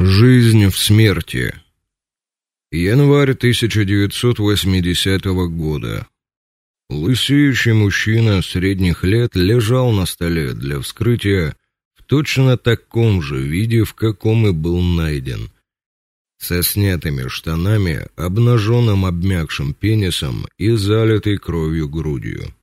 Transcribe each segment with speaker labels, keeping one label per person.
Speaker 1: Жизнь в смерти. Январь 1980 года. Лысеющий мужчина средних лет лежал на столе для вскрытия в точно таком же виде, в каком и был найден. Со снятыми штанами, обнаженным обмякшим пенисом и залитой кровью грудью.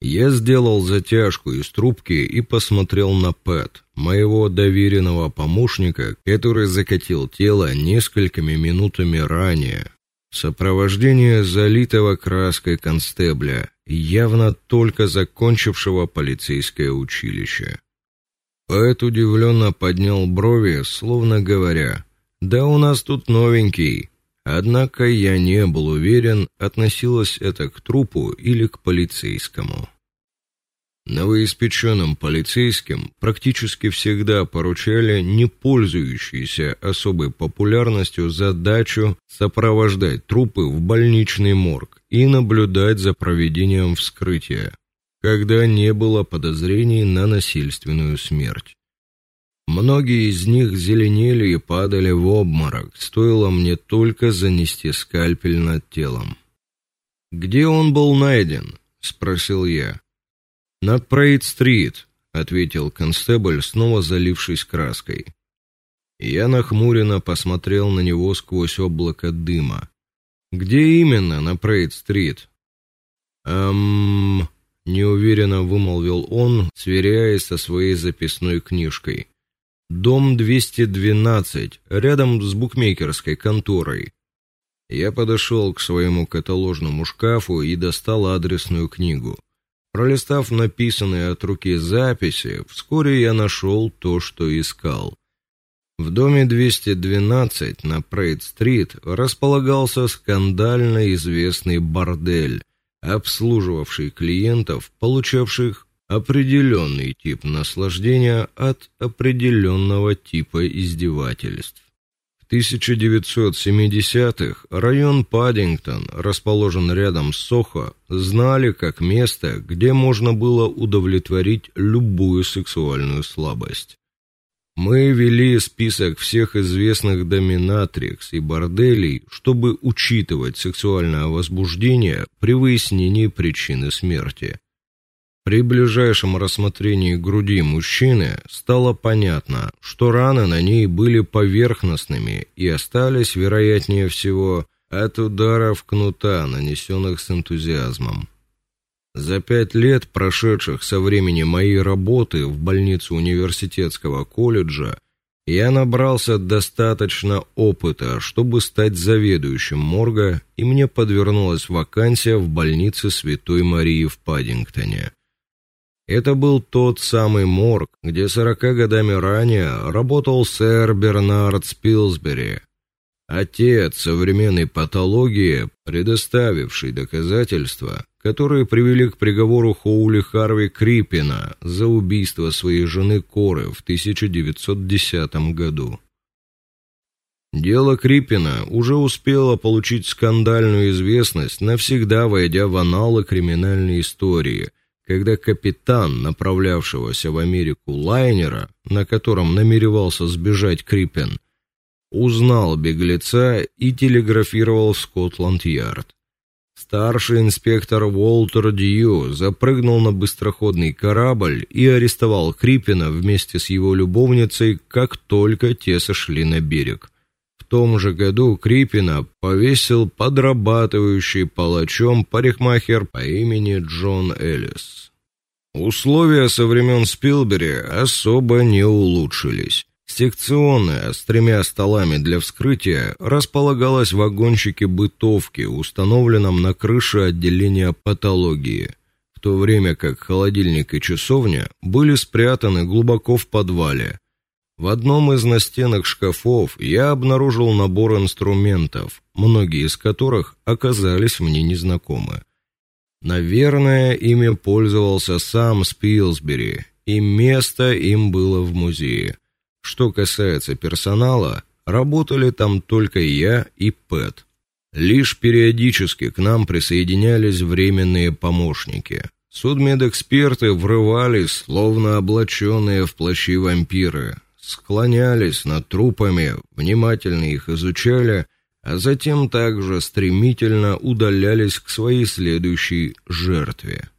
Speaker 1: Я сделал затяжку из трубки и посмотрел на Пэт, моего доверенного помощника, который закатил тело несколькими минутами ранее. Сопровождение залитого краской констебля, явно только закончившего полицейское училище. Пэт удивленно поднял брови, словно говоря: "Да у нас тут новенький". Однако я не был уверен, относилось это к трупу или к полицейскому. Новоиспеченным полицейским практически всегда поручали не пользующиеся особой популярностью задачу сопровождать трупы в больничный морг и наблюдать за проведением вскрытия, когда не было подозрений на насильственную смерть. Многие из них зеленели и падали в обморок, стоило мне только занести скальпель над телом. Где он был найден? спросил я. На Прейд-стрит, ответил констебль, снова залившись краской. Я нахмуренно посмотрел на него сквозь облако дыма. Где именно на Прейд-стрит? Эм, неуверенно вымолвил он, сверяясь со своей записной книжкой. Дом 212, рядом с букмекерской конторой. Я подошел к своему каталожному шкафу и достал адресную книгу. Пролистав написанные от руки записи, вскоре я нашел то, что искал. В доме 212 на Прейд-стрит располагался скандально известный бордель, обслуживавший клиентов, получавших определенный тип наслаждения от определенного типа издевательств. В 1970-х район Паддингтон, расположен рядом с Сохо, знали как место, где можно было удовлетворить любую сексуальную слабость. Мы вели список всех известных доминатрикс и борделей, чтобы учитывать сексуальное возбуждение при выяснении причины смерти. При ближайшем рассмотрении груди мужчины стало понятно, что раны на ней были поверхностными и остались, вероятнее всего, от ударов кнута, нанесенных с энтузиазмом. За пять лет, прошедших со времени моей работы в больнице университетского колледжа, я набрался достаточно опыта, чтобы стать заведующим морга, и мне подвернулась вакансия в больнице Святой Марии в Паддингтоне. Это был тот самый морг, где сорока годами ранее работал сэр Бернард Спилсбери, отец современной патологии, предоставивший доказательства, которые привели к приговору Хоули Харви Крипина за убийство своей жены Коры в 1910 году. Дело Крипина уже успело получить скандальную известность, навсегда войдя в аналы криминальной истории – когда капитан направлявшегося в Америку лайнера, на котором намеревался сбежать Крипен, узнал беглеца и телеграфировал в Скотланд-Ярд. Старший инспектор Уолтер Дью запрыгнул на быстроходный корабль и арестовал Крипина вместе с его любовницей, как только те сошли на берег том же году Крипина повесил подрабатывающий палачом парикмахер по имени Джон Эллис. Условия со времен Спилбери особо не улучшились. Секционная с тремя столами для вскрытия располагалась в вагончике бытовки, установленном на крыше отделения патологии, в то время как холодильник и часовня были спрятаны глубоко в подвале, в одном из настенных шкафов я обнаружил набор инструментов, многие из которых оказались мне незнакомы. Наверное, ими пользовался сам Спилсбери, и место им было в музее. Что касается персонала, работали там только я и Пэт. Лишь периодически к нам присоединялись временные помощники. Судмедэксперты врывались, словно облаченные в плащи вампиры, склонялись над трупами, внимательно их изучали, а затем также стремительно удалялись к своей следующей жертве.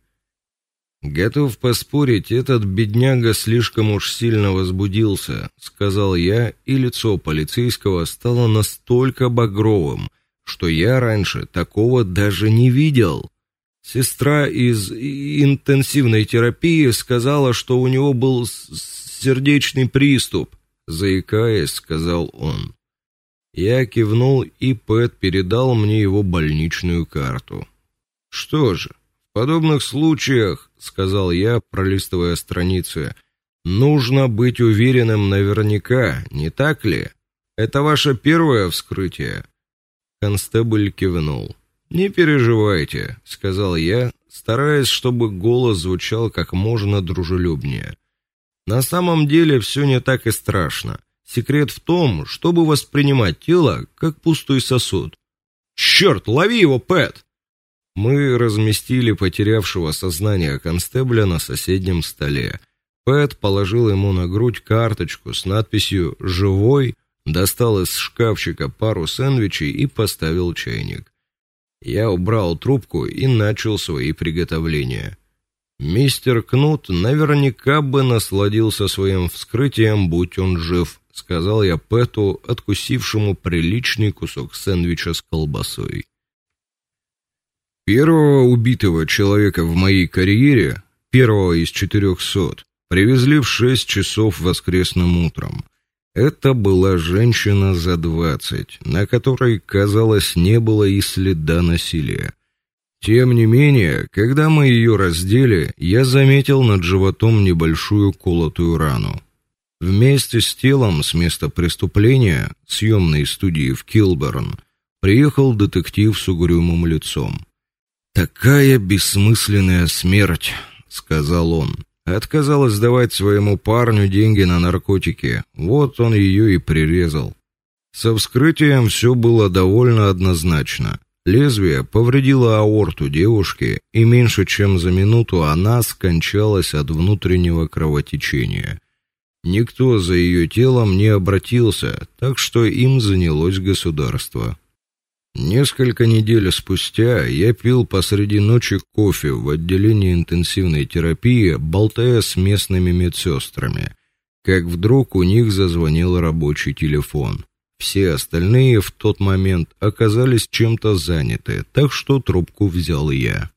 Speaker 1: Готов поспорить, этот бедняга слишком уж сильно возбудился, сказал я, и лицо полицейского стало настолько багровым, что я раньше такого даже не видел. Сестра из интенсивной терапии сказала, что у него был сердечный приступ, заикаясь, сказал он. Я кивнул, и Пэт передал мне его больничную карту. Что же, в подобных случаях, сказал я, пролистывая страницы, нужно быть уверенным наверняка, не так ли? Это ваше первое вскрытие. Констебль кивнул. Не переживайте, сказал я, стараясь, чтобы голос звучал как можно дружелюбнее. На самом деле все не так и страшно. Секрет в том, чтобы воспринимать тело как пустой сосуд. Черт, лови его, Пэт. Мы разместили потерявшего сознание констебля на соседнем столе. Пэт положил ему на грудь карточку с надписью живой, достал из шкафчика пару сэндвичей и поставил чайник. Я убрал трубку и начал свои приготовления. Мистер Кнут наверняка бы насладился своим вскрытием, будь он жив, сказал я Пэту, откусившему приличный кусок сэндвича с колбасой. Первого убитого человека в моей карьере, первого из четырехсот, привезли в шесть часов воскресным утром. Это была женщина за двадцать, на которой, казалось, не было и следа насилия. Тем не менее, когда мы ее раздели, я заметил над животом небольшую колотую рану. Вместе с телом с места преступления, съемной студии в Килберн, приехал детектив с угрюмым лицом. Такая бессмысленная смерть, сказал он. Отказалась давать своему парню деньги на наркотики. Вот он ее и прирезал. Со вскрытием все было довольно однозначно. Лезвие повредило аорту девушки, и меньше чем за минуту она скончалась от внутреннего кровотечения. Никто за ее телом не обратился, так что им занялось государство. Несколько недель спустя я пил посреди ночи кофе в отделении интенсивной терапии, болтая с местными медсестрами, как вдруг у них зазвонил рабочий телефон. Все остальные в тот момент оказались чем-то заняты, так что трубку взял я.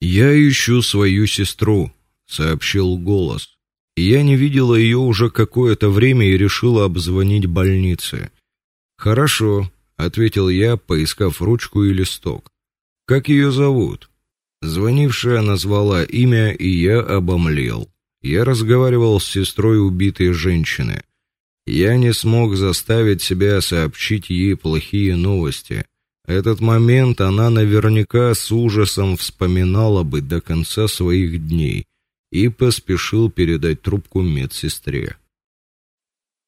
Speaker 1: Я ищу свою сестру, сообщил голос. Я не видела ее уже какое-то время и решила обзвонить больницы. Хорошо, ответил я, поискав ручку и листок. Как ее зовут? Звонившая назвала имя, и я обомлел. Я разговаривал с сестрой убитой женщины. Я не смог заставить себя сообщить ей плохие новости. Этот момент она наверняка с ужасом вспоминала бы до конца своих дней и поспешил передать трубку медсестре.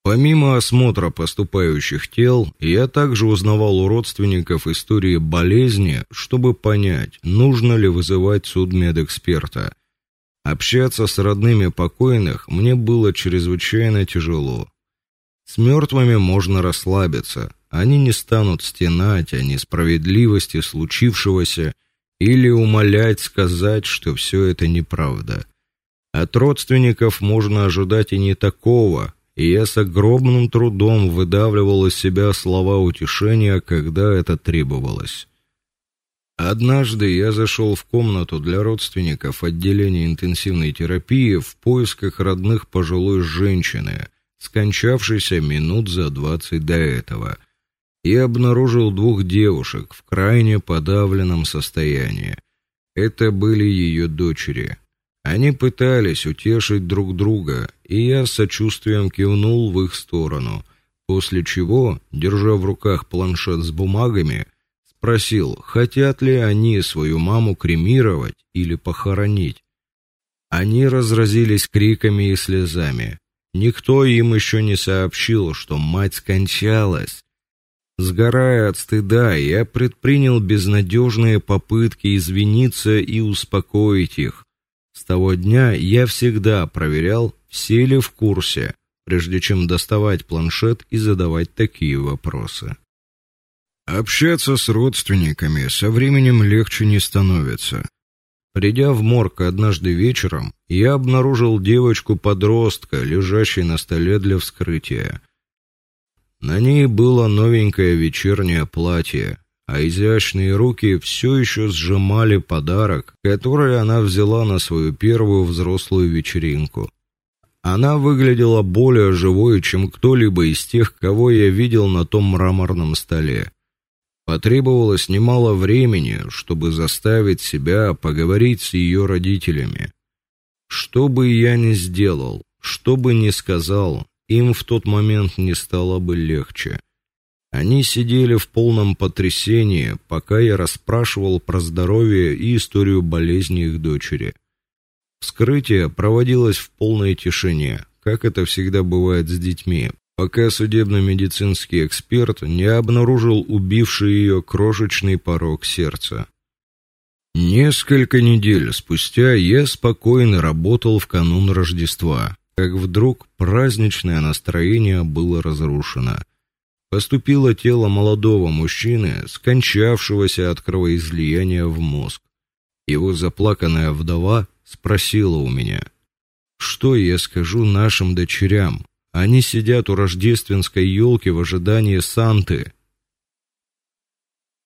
Speaker 1: Помимо осмотра поступающих тел, я также узнавал у родственников истории болезни, чтобы понять, нужно ли вызывать судмедэксперта. Общаться с родными покойных мне было чрезвычайно тяжело. С мертвыми можно расслабиться. Они не станут стенать о несправедливости случившегося или умолять сказать, что все это неправда. От родственников можно ожидать и не такого, и я с огромным трудом выдавливал из себя слова утешения, когда это требовалось. Однажды я зашел в комнату для родственников отделения интенсивной терапии в поисках родных пожилой женщины, скончавшейся минут за двадцать до этого, и обнаружил двух девушек в крайне подавленном состоянии. Это были ее дочери. Они пытались утешить друг друга, и я с сочувствием кивнул в их сторону, после чего, держа в руках планшет с бумагами, спросил, хотят ли они свою маму кремировать или похоронить. Они разразились криками и слезами. Никто им еще не сообщил, что мать скончалась. Сгорая от стыда, я предпринял безнадежные попытки извиниться и успокоить их. С того дня я всегда проверял, все ли в курсе. прежде чем доставать планшет и задавать такие вопросы. Общаться с родственниками со временем легче не становится. Придя в морг однажды вечером, я обнаружил девочку-подростка, лежащей на столе для вскрытия. На ней было новенькое вечернее платье, а изящные руки все еще сжимали подарок, который она взяла на свою первую взрослую вечеринку. Она выглядела более живой, чем кто-либо из тех, кого я видел на том мраморном столе. Потребовалось немало времени, чтобы заставить себя поговорить с ее родителями. Что бы я ни сделал, что бы ни сказал, им в тот момент не стало бы легче. Они сидели в полном потрясении, пока я расспрашивал про здоровье и историю болезни их дочери. Вскрытие проводилось в полной тишине, как это всегда бывает с детьми, пока судебно-медицинский эксперт не обнаружил убивший ее крошечный порог сердца. Несколько недель спустя я спокойно работал в канун Рождества, как вдруг праздничное настроение было разрушено. Поступило тело молодого мужчины, скончавшегося от кровоизлияния в мозг. Его заплаканная вдова спросила у меня: "Что я скажу нашим дочерям?" Они сидят у рождественской елки в ожидании Санты.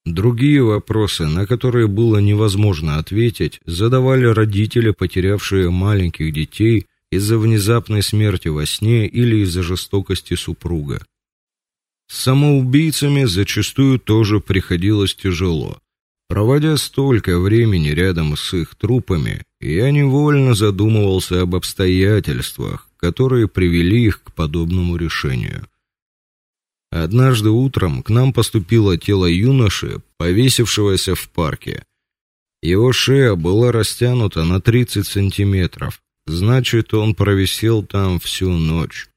Speaker 1: Другие вопросы, на которые было невозможно ответить, задавали родители, потерявшие маленьких детей из-за внезапной смерти во сне или из-за жестокости супруга. С самоубийцами зачастую тоже приходилось тяжело. Проводя столько времени рядом с их трупами, я невольно задумывался об обстоятельствах, которые привели их к подобному решению. Однажды утром к нам поступило тело юноши, повесившегося в парке. Его шея была растянута на 30 сантиметров. Значит, он провисел там всю ночь.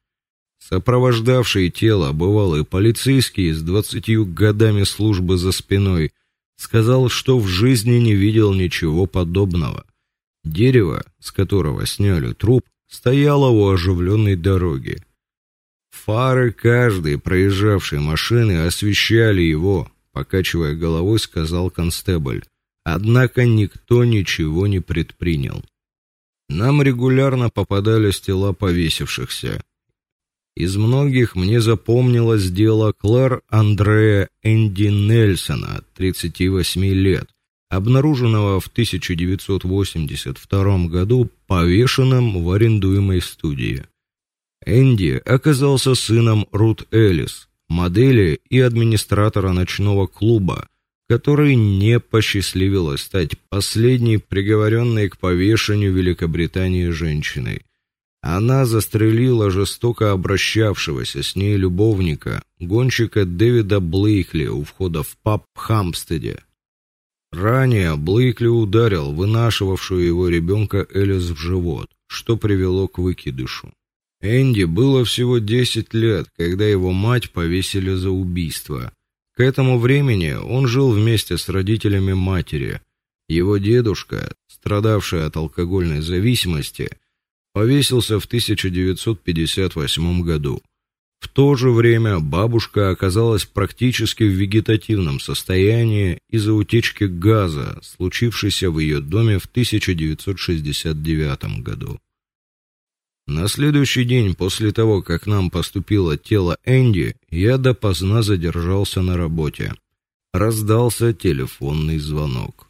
Speaker 1: Сопровождавший тело бывалый полицейский с двадцатью годами службы за спиной сказал, что в жизни не видел ничего подобного. Дерево, с которого сняли труп, стояла у оживленной дороги. Фары каждой проезжавшей машины освещали его, покачивая головой, сказал констебль. Однако никто ничего не предпринял. Нам регулярно попадались тела повесившихся. Из многих мне запомнилось дело Клэр Андрея Энди Нельсона, 38 лет, обнаруженного в 1982 году повешенным в арендуемой студии. Энди оказался сыном Рут Элис, модели и администратора ночного клуба, который не посчастливилось стать последней приговоренной к повешению в Великобритании женщиной. Она застрелила жестоко обращавшегося с ней любовника, гонщика Дэвида Блейкли у входа в паб Хамстеде. Ранее Блейкли ударил вынашивавшую его ребенка Элис в живот, что привело к выкидышу. Энди было всего 10 лет, когда его мать повесили за убийство. К этому времени он жил вместе с родителями матери. Его дедушка, страдавший от алкогольной зависимости, повесился в 1958 году. В то же время бабушка оказалась практически в вегетативном состоянии из-за утечки газа, случившейся в ее доме в 1969 году. На следующий день после того, как нам поступило тело Энди, я допоздна задержался на работе. Раздался телефонный звонок.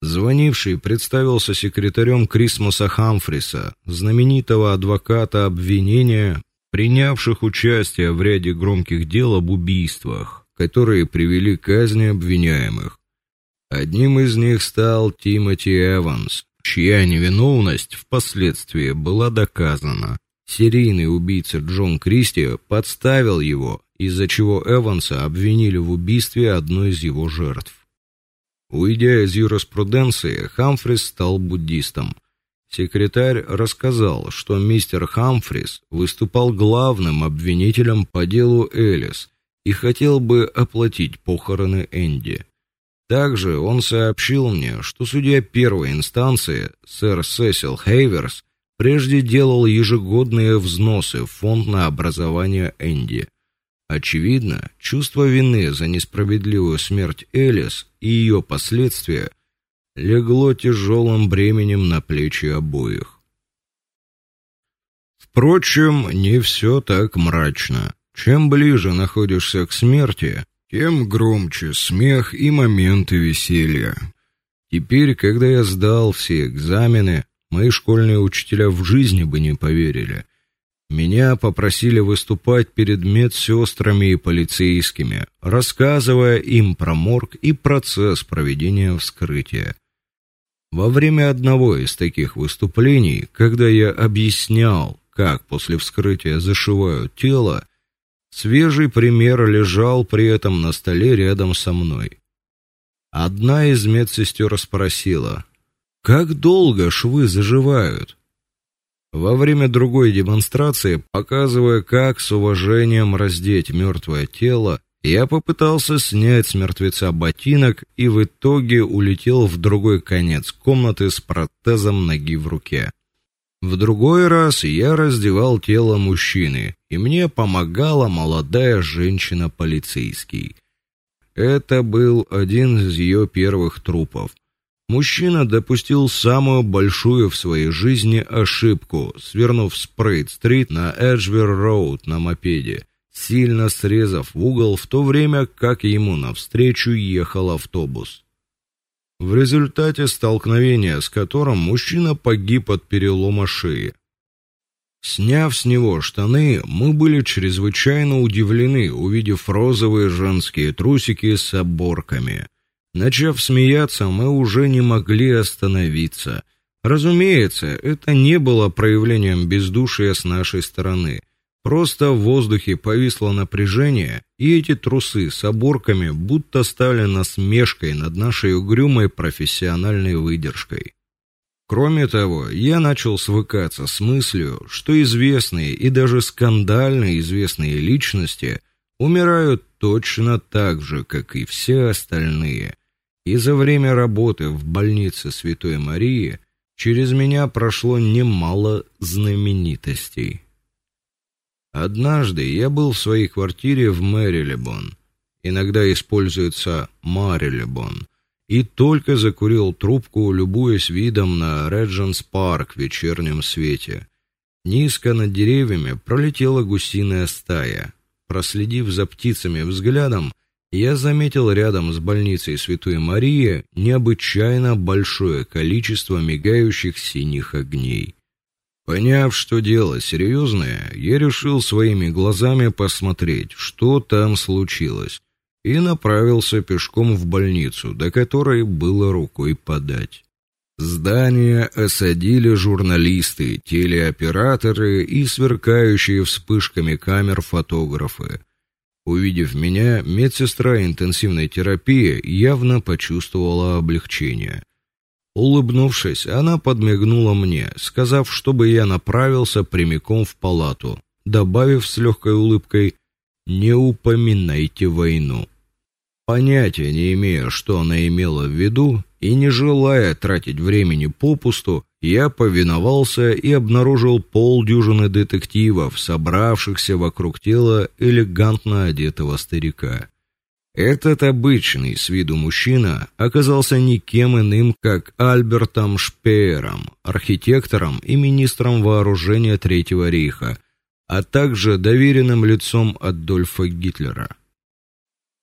Speaker 1: Звонивший представился секретарем Крисмоса Хамфриса, знаменитого адвоката обвинения, принявших участие в ряде громких дел об убийствах, которые привели к казни обвиняемых. Одним из них стал Тимоти Эванс, чья невиновность впоследствии была доказана. Серийный убийца Джон Кристи подставил его, из-за чего Эванса обвинили в убийстве одной из его жертв. Уйдя из юриспруденции, Хамфрис стал буддистом. Секретарь рассказал, что мистер Хамфрис выступал главным обвинителем по делу Элис и хотел бы оплатить похороны Энди. Также он сообщил мне, что судья первой инстанции, сэр Сесил Хейверс, прежде делал ежегодные взносы в фонд на образование Энди. Очевидно, чувство вины за несправедливую смерть Элис и ее последствия легло тяжелым бременем на плечи обоих. Впрочем, не все так мрачно. Чем ближе находишься к смерти, тем громче смех и моменты веселья. Теперь, когда я сдал все экзамены, мои школьные учителя в жизни бы не поверили. Меня попросили выступать перед медсестрами и полицейскими, рассказывая им про морг и процесс проведения вскрытия. Во время одного из таких выступлений, когда я объяснял, как после вскрытия зашивают тело, свежий пример лежал при этом на столе рядом со мной. Одна из медсестер спросила: "Как долго швы заживают?" Во время другой демонстрации, показывая, как с уважением раздеть мертвое тело, я попытался снять с мертвеца ботинок и в итоге улетел в другой конец комнаты с протезом ноги в руке. В другой раз я раздевал тело мужчины, и мне помогала молодая женщина-полицейский. Это был один из ее первых трупов. Мужчина допустил самую большую в своей жизни ошибку, свернув с Прейд-стрит на Эджвер-роуд на мопеде, сильно срезав в угол в то время, как ему навстречу ехал автобус. В результате столкновения с которым мужчина погиб от перелома шеи. Сняв с него штаны, мы были чрезвычайно удивлены, увидев розовые женские трусики с оборками. Начав смеяться, мы уже не могли остановиться. Разумеется, это не было проявлением бездушия с нашей стороны. Просто в воздухе повисло напряжение, и эти трусы с оборками будто стали насмешкой над нашей угрюмой профессиональной выдержкой. Кроме того, я начал свыкаться с мыслью, что известные и даже скандально известные личности умирают точно так же, как и все остальные – и за время работы в больнице Святой Марии через меня прошло немало знаменитостей. Однажды я был в своей квартире в Мэрилебон. Иногда используется Марилебон. И только закурил трубку, любуясь видом на Редженс парк в вечернем свете. Низко над деревьями пролетела гусиная стая. Проследив за птицами взглядом, я заметил рядом с больницей Святой Марии необычайно большое количество мигающих синих огней. Поняв, что дело серьезное, я решил своими глазами посмотреть, что там случилось, и направился пешком в больницу, до которой было рукой подать. Здание осадили журналисты, телеоператоры и сверкающие вспышками камер фотографы. Увидев меня, медсестра интенсивной терапии явно почувствовала облегчение. Улыбнувшись, она подмигнула мне, сказав, чтобы я направился прямиком в палату, добавив с легкой улыбкой: "Не упоминайте войну". Понятия не имея, что она имела в виду, и не желая тратить времени попусту, я повиновался и обнаружил полдюжины детективов, собравшихся вокруг тела элегантно одетого старика. Этот обычный с виду мужчина оказался никем иным, как Альбертом Шпеером, архитектором и министром вооружения Третьего рейха, а также доверенным лицом Адольфа Гитлера.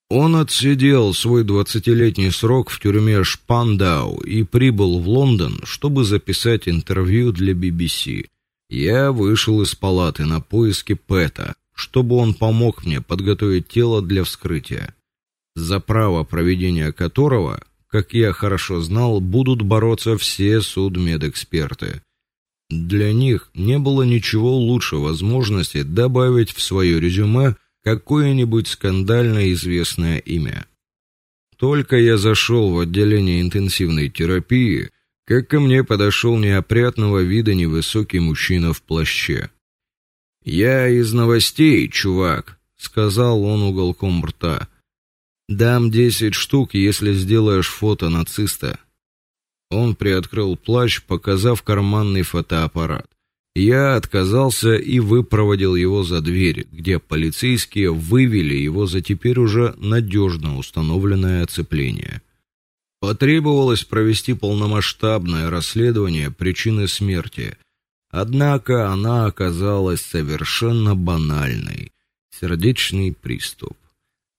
Speaker 1: Он отсидел свой двадцатилетний срок в тюрьме Шпандау и прибыл в Лондон, чтобы записать интервью для BBC. Я вышел из палаты на поиски Пэта, чтобы он помог мне подготовить тело для вскрытия, за право проведения которого, как я хорошо знал, будут бороться все судмедэксперты. Для них не было ничего лучше возможности добавить в свое резюме какое-нибудь скандально известное имя. Только я зашел в отделение интенсивной терапии, как ко мне подошел неопрятного вида невысокий мужчина в плаще. "Я из новостей, чувак", сказал он уголком рта. "Дам десять штук, если сделаешь фото нациста". Он приоткрыл плащ, показав карманный фотоаппарат. Я отказался и выпроводил его за дверь, где полицейские вывели его за теперь уже надежно установленное оцепление. Потребовалось провести полномасштабное расследование причины смерти. Однако она оказалась совершенно банальной сердечный приступ.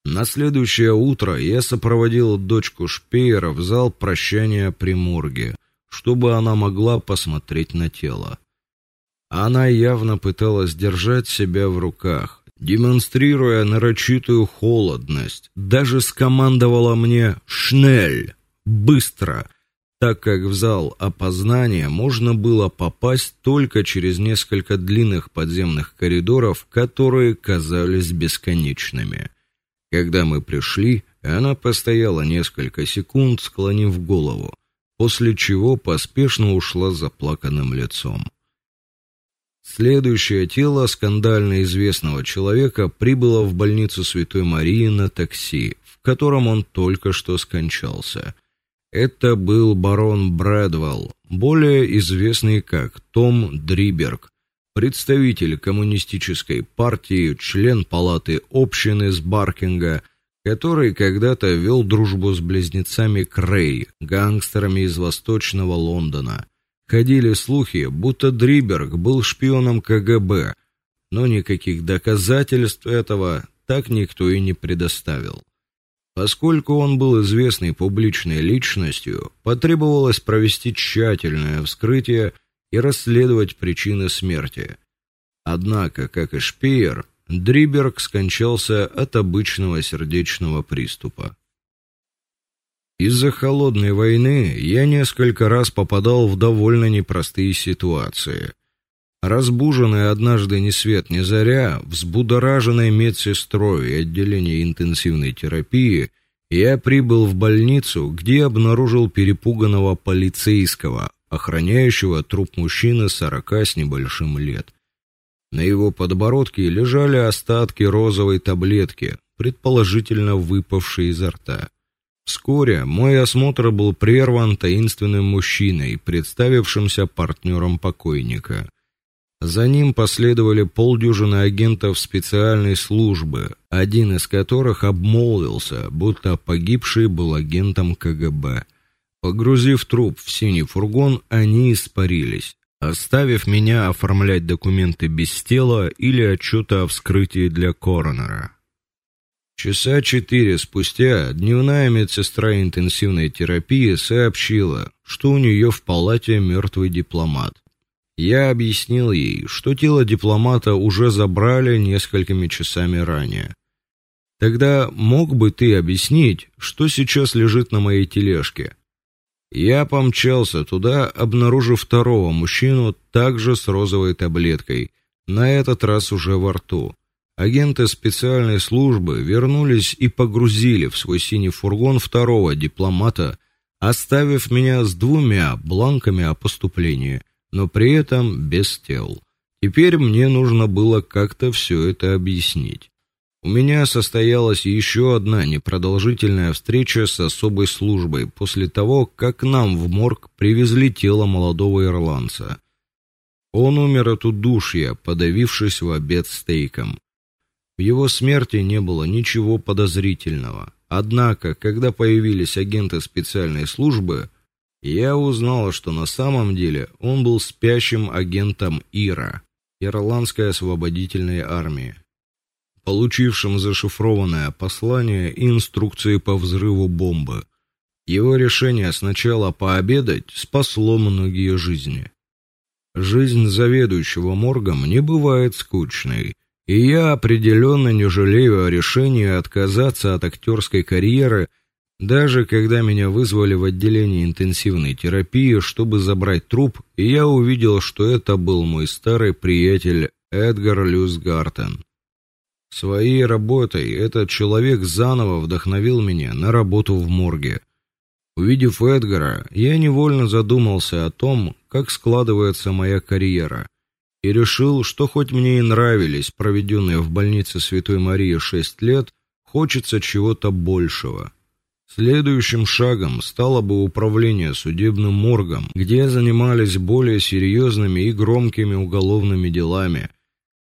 Speaker 1: На следующее утро я сопроводил дочку Шпеера в зал прощания при морге, чтобы она могла посмотреть на тело. Она явно пыталась держать себя в руках, демонстрируя нарочитую холодность, даже скомандовала мне «Шнель!» быстро, так как в зал опознания можно было попасть только через несколько длинных подземных коридоров, которые казались бесконечными. Когда мы пришли, она постояла несколько секунд, склонив голову, после чего поспешно ушла с заплаканным лицом. Следующее тело скандально известного человека прибыло в больницу Святой Марии на такси, в котором он только что скончался. Это был барон Брэдвелл, более известный как Том Дриберг, представитель коммунистической партии, член палаты общины с Баркинга, который когда-то вел дружбу с близнецами Крей, гангстерами из Восточного Лондона. Ходили слухи, будто Дриберг был шпионом КГБ, но никаких доказательств этого так никто и не предоставил. Поскольку он был известной публичной личностью, потребовалось провести тщательное вскрытие и расследовать причины смерти. Однако, как и Шпеер, Дриберг скончался от обычного сердечного приступа. Из-за холодной войны я несколько раз попадал в довольно непростые ситуации. Разбуженный однажды ни свет ни заря, взбудораженной медсестрой отделения интенсивной терапии, я прибыл в больницу, где обнаружил перепуганного полицейского, охраняющего труп мужчины сорока с небольшим лет. На его подбородке лежали остатки розовой таблетки, предположительно выпавшей изо рта. Вскоре мой осмотр был прерван таинственным мужчиной, представившимся партнером покойника. За ним последовали полдюжины агентов специальной службы, один из которых обмолвился, будто погибший был агентом КГБ. Погрузив труп в синий фургон, они испарились, оставив меня оформлять документы без тела или отчеты о вскрытии для коронера. Часа четыре спустя дневная медсестра интенсивной терапии сообщила, что у нее в палате мертвый дипломат. Я объяснил ей, что тело дипломата уже забрали несколькими часами ранее. Тогда мог бы ты объяснить, что сейчас лежит на моей тележке? Я помчался туда, обнаружив второго мужчину также с розовой таблеткой, на этот раз уже во рту. Агенты специальной службы вернулись и погрузили в свой синий фургон второго дипломата, оставив меня с двумя бланками о поступлении, но при этом без тел. Теперь мне нужно было как-то все это объяснить. У меня состоялась еще одна непродолжительная встреча с особой службой после того, как нам в морг привезли тело молодого ирландца. Он умер от удушья, подавившись в обед стейком. В его смерти не было ничего подозрительного. Однако, когда появились агенты специальной службы, я узнал, что на самом деле он был спящим агентом ИРА, Ирландской освободительной армии, получившим зашифрованное послание и инструкции по взрыву бомбы. Его решение сначала пообедать спасло многие жизни. Жизнь заведующего моргом не бывает скучной, и я определенно не жалею о решении отказаться от актерской карьеры, даже когда меня вызвали в отделение интенсивной терапии, чтобы забрать труп, и я увидел, что это был мой старый приятель Эдгар Люсгартен. Своей работой этот человек заново вдохновил меня на работу в морге. Увидев Эдгара, я невольно задумался о том, как складывается моя карьера и решил, что хоть мне и нравились проведенные в больнице Святой Марии шесть лет, хочется чего-то большего. Следующим шагом стало бы управление судебным моргом, где занимались более серьезными и громкими уголовными делами,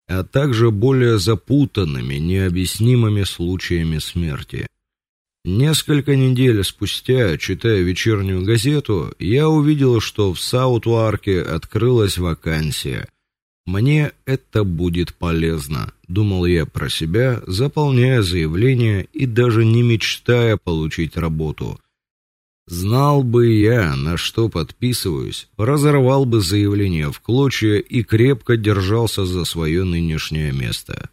Speaker 1: а также более запутанными, необъяснимыми случаями смерти. Несколько недель спустя, читая вечернюю газету, я увидел, что в Саут-Уарке открылась вакансия. Мне это будет полезно, думал я про себя, заполняя заявление и даже не мечтая получить работу. Знал бы я, на что подписываюсь, разорвал бы заявление в клочья и крепко держался за свое нынешнее место.